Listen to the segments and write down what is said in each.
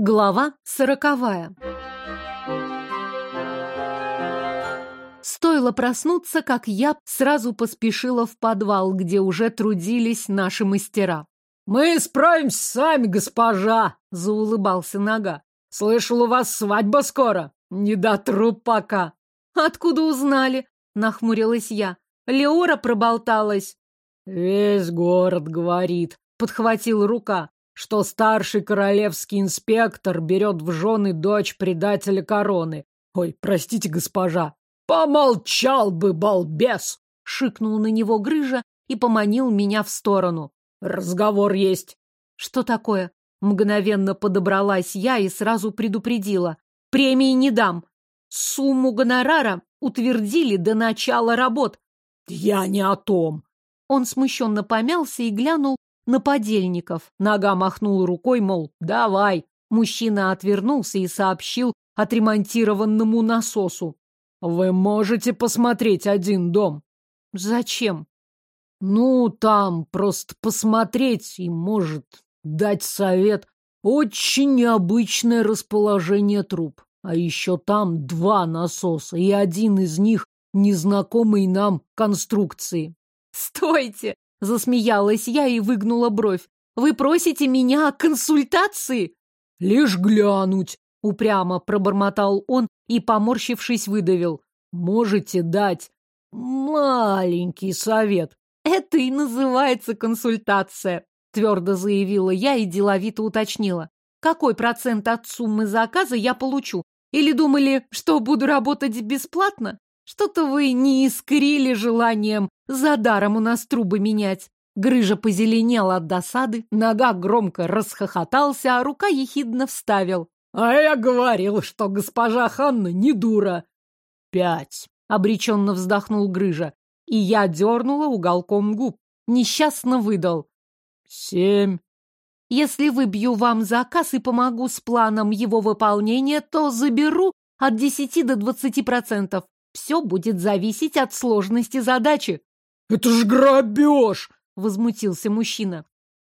Глава сороковая. Стоило проснуться, как я сразу поспешила в подвал, где уже трудились наши мастера. «Мы справимся сами, госпожа!» — заулыбался нога. «Слышал, у вас свадьба скоро? Не до труп пока!» «Откуда узнали?» — нахмурилась я. Леора проболталась. «Весь город говорит», — подхватил рука что старший королевский инспектор берет в жены дочь предателя короны. Ой, простите, госпожа. Помолчал бы, балбес! Шикнул на него грыжа и поманил меня в сторону. Разговор есть. Что такое? Мгновенно подобралась я и сразу предупредила. Премии не дам. Сумму гонорара утвердили до начала работ. Я не о том. Он смущенно помялся и глянул на подельников. Нога махнул рукой, мол, давай. Мужчина отвернулся и сообщил отремонтированному насосу. Вы можете посмотреть один дом. Зачем? Ну, там просто посмотреть и, может, дать совет. Очень необычное расположение труб. А еще там два насоса, и один из них незнакомый нам конструкции. «Стойте!» Засмеялась я и выгнула бровь. Вы просите меня о консультации? Лишь глянуть, упрямо пробормотал он и, поморщившись, выдавил. Можете дать маленький совет. Это и называется консультация, твердо заявила я и деловито уточнила. Какой процент от суммы заказа я получу? Или думали, что буду работать бесплатно? Что-то вы не искрили желанием за даром у нас трубы менять. Грыжа позеленела от досады, нога громко расхохотался, а рука ехидно вставил. А я говорил, что госпожа Ханна не дура. Пять. Обреченно вздохнул Грыжа. И я дернула уголком губ. Несчастно выдал. Семь. Если выбью вам заказ и помогу с планом его выполнения, то заберу от десяти до двадцати процентов. Все будет зависеть от сложности задачи. Это ж грабеж! Возмутился мужчина.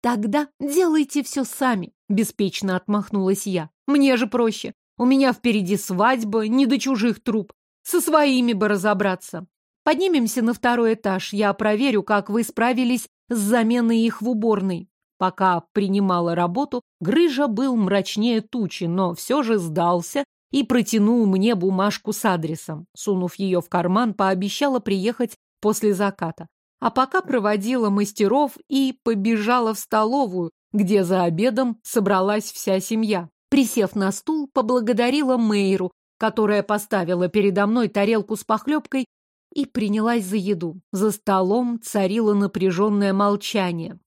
Тогда делайте все сами, беспечно отмахнулась я. Мне же проще. У меня впереди свадьба, не до чужих труп. Со своими бы разобраться. Поднимемся на второй этаж. Я проверю, как вы справились с заменой их в уборной. Пока принимала работу, Грыжа был мрачнее тучи, но все же сдался и протянул мне бумажку с адресом. Сунув ее в карман, пообещала приехать после заката. А пока проводила мастеров и побежала в столовую, где за обедом собралась вся семья. Присев на стул, поблагодарила Мейру, которая поставила передо мной тарелку с похлебкой и принялась за еду. За столом царило напряженное молчание.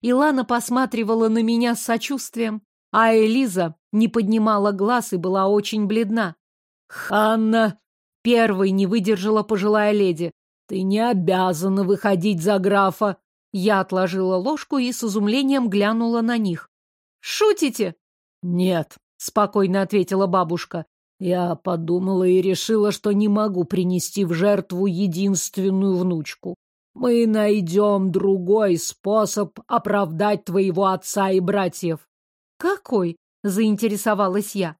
Илана посматривала на меня с сочувствием, а Элиза не поднимала глаз и была очень бледна. «Ханна!» — первой не выдержала пожилая леди. «Ты не обязана выходить за графа!» Я отложила ложку и с изумлением глянула на них. «Шутите?» «Нет», — спокойно ответила бабушка. «Я подумала и решила, что не могу принести в жертву единственную внучку. Мы найдем другой способ оправдать твоего отца и братьев. «Какой?» – заинтересовалась я.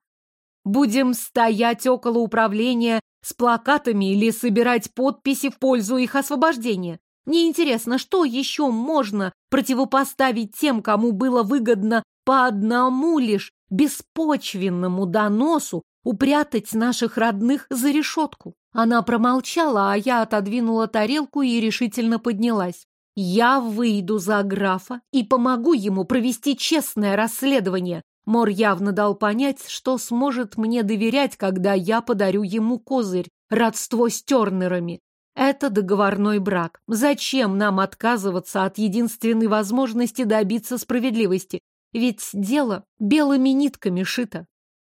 «Будем стоять около управления с плакатами или собирать подписи в пользу их освобождения? Мне интересно, что еще можно противопоставить тем, кому было выгодно по одному лишь беспочвенному доносу упрятать наших родных за решетку?» Она промолчала, а я отодвинула тарелку и решительно поднялась. Я выйду за графа и помогу ему провести честное расследование. Мор явно дал понять, что сможет мне доверять, когда я подарю ему козырь, родство с Тернерами. Это договорной брак. Зачем нам отказываться от единственной возможности добиться справедливости? Ведь дело белыми нитками шито.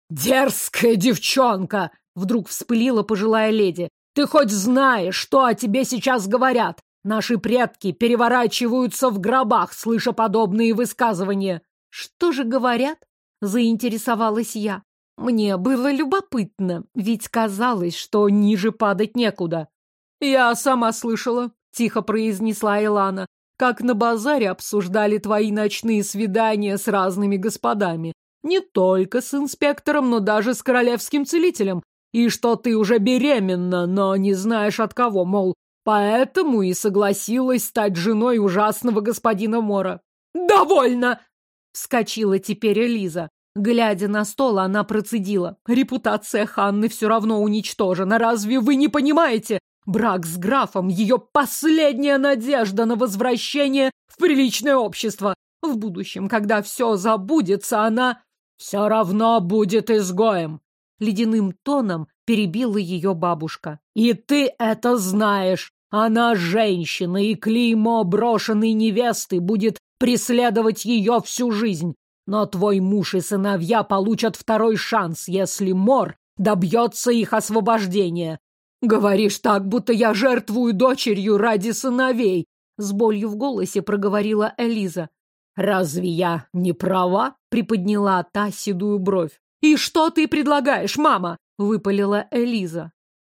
«Дерзкая девчонка!» — вдруг вспылила пожилая леди. «Ты хоть знаешь, что о тебе сейчас говорят? Наши предки переворачиваются в гробах, слыша подобные высказывания. Что же говорят? Заинтересовалась я. Мне было любопытно, ведь казалось, что ниже падать некуда. Я сама слышала, тихо произнесла Илана, как на базаре обсуждали твои ночные свидания с разными господами. Не только с инспектором, но даже с королевским целителем. И что ты уже беременна, но не знаешь от кого, мол, поэтому и согласилась стать женой ужасного господина Мора. «Довольно!» — вскочила теперь Элиза. Глядя на стол, она процедила. «Репутация Ханны все равно уничтожена. Разве вы не понимаете? Брак с графом — ее последняя надежда на возвращение в приличное общество. В будущем, когда все забудется, она все равно будет изгоем. Ледяным тоном перебила ее бабушка. И ты это знаешь. Она женщина, и клеймо брошенной невесты будет преследовать ее всю жизнь. Но твой муж и сыновья получат второй шанс, если Мор добьется их освобождения. Говоришь так, будто я жертвую дочерью ради сыновей, с болью в голосе проговорила Элиза. Разве я не права? приподняла та седую бровь. И что ты предлагаешь, мама? выпалила Элиза.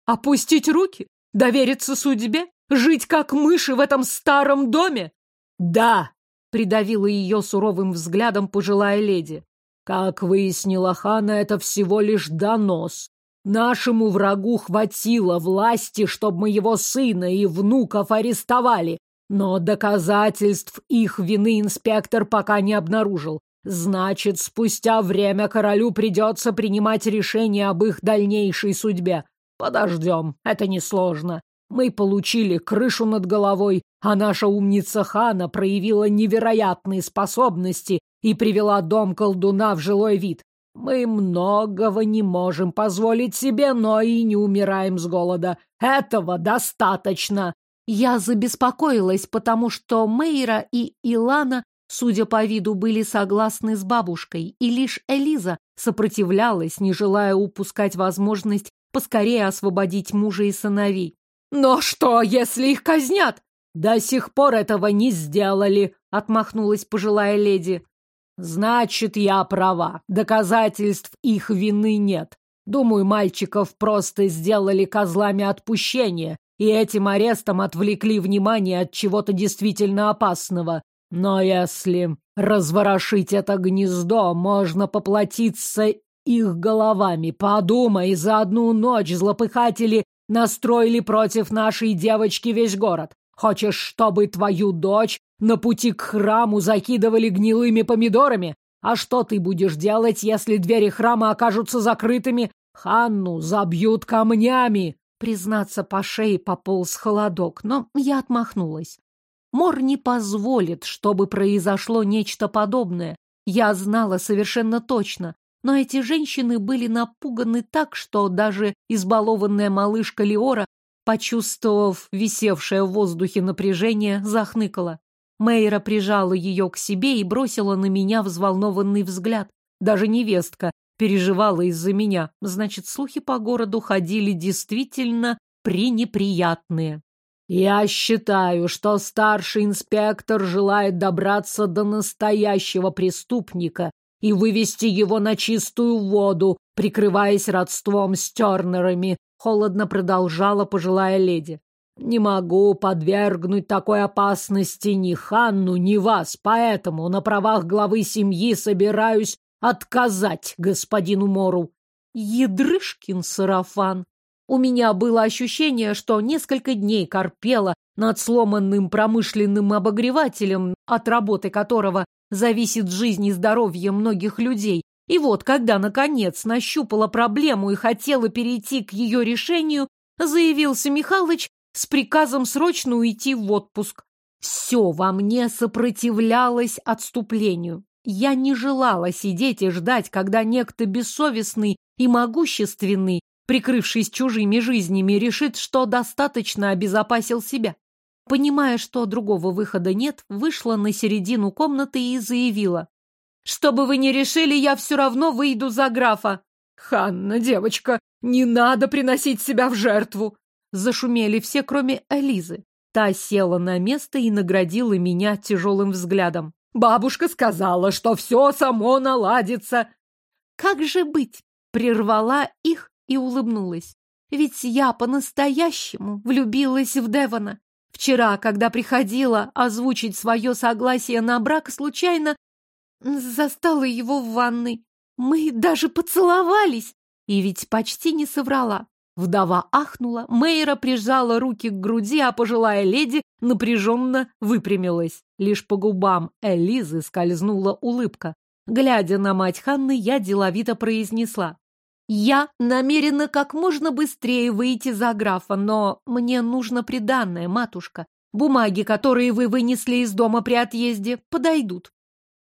Опустить руки? Довериться судьбе? Жить как мыши в этом старом доме? Да, придавила ее суровым взглядом пожилая леди. Как выяснила Хана, это всего лишь донос. Нашему врагу хватило власти, чтобы моего сына и внуков арестовали, но доказательств их вины инспектор пока не обнаружил. Значит, спустя время королю придется принимать решение об их дальнейшей судьбе. Подождем, это несложно. Мы получили крышу над головой, а наша умница Хана проявила невероятные способности и привела дом колдуна в жилой вид. Мы многого не можем позволить себе, но и не умираем с голода. Этого достаточно. Я забеспокоилась, потому что Мейра и Илана, судя по виду, были согласны с бабушкой, и лишь Элиза сопротивлялась, не желая упускать возможность поскорее освободить мужа и сыновей. «Но что, если их казнят?» «До сих пор этого не сделали», — отмахнулась пожилая леди. Значит, я права. Доказательств их вины нет. Думаю, мальчиков просто сделали козлами отпущения, и этим арестом отвлекли внимание от чего-то действительно опасного. Но если разворошить это гнездо, можно поплатиться их головами. Подумай, за одну ночь злопыхатели настроили против нашей девочки весь город. Хочешь, чтобы твою дочь на пути к храму закидывали гнилыми помидорами? А что ты будешь делать, если двери храма окажутся закрытыми? Ханну забьют камнями!» Признаться, по шее пополз холодок, но я отмахнулась. Мор не позволит, чтобы произошло нечто подобное. Я знала совершенно точно, но эти женщины были напуганы так, что даже избалованная малышка Леора почувствовав висевшее в воздухе напряжение, захныкала. Мейра прижала ее к себе и бросила на меня взволнованный взгляд. Даже невестка переживала из-за меня. Значит, слухи по городу ходили действительно пренеприятные. «Я считаю, что старший инспектор желает добраться до настоящего преступника и вывести его на чистую воду, прикрываясь родством с Тернерами, холодно продолжала пожилая леди. Не могу подвергнуть такой опасности ни Ханну, ни вас, поэтому на правах главы семьи собираюсь отказать господину Мору. Ядрышкин сарафан. У меня было ощущение, что несколько дней корпела над сломанным промышленным обогревателем, от работы которого зависит жизнь и здоровье многих людей, и вот, когда, наконец, нащупала проблему и хотела перейти к ее решению, заявился Михалыч с приказом срочно уйти в отпуск. Все во мне сопротивлялось отступлению. Я не желала сидеть и ждать, когда некто бессовестный и могущественный, прикрывшись чужими жизнями, решит, что достаточно обезопасил себя. Понимая, что другого выхода нет, вышла на середину комнаты и заявила. Что бы вы ни решили, я все равно выйду за графа. Ханна, девочка, не надо приносить себя в жертву. Зашумели все, кроме Элизы. Та села на место и наградила меня тяжелым взглядом. Бабушка сказала, что все само наладится. Как же быть? Прервала их и улыбнулась. Ведь я по-настоящему влюбилась в Девона. Вчера, когда приходила озвучить свое согласие на брак, случайно Застала его в ванной. Мы даже поцеловались. И ведь почти не соврала. Вдова ахнула, Мейра прижала руки к груди, а пожилая леди напряженно выпрямилась. Лишь по губам Элизы скользнула улыбка. Глядя на мать Ханны, я деловито произнесла. «Я намерена как можно быстрее выйти за графа, но мне нужно приданное, матушка. Бумаги, которые вы вынесли из дома при отъезде, подойдут.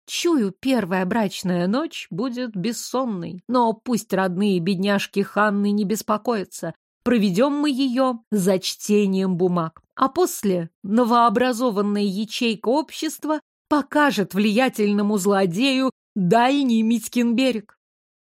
Чую, первая брачная ночь будет бессонной, но пусть родные бедняжки Ханны не беспокоятся. Проведем мы ее за чтением бумаг. А после новообразованная ячейка общества покажет влиятельному злодею дальний Митькин берег.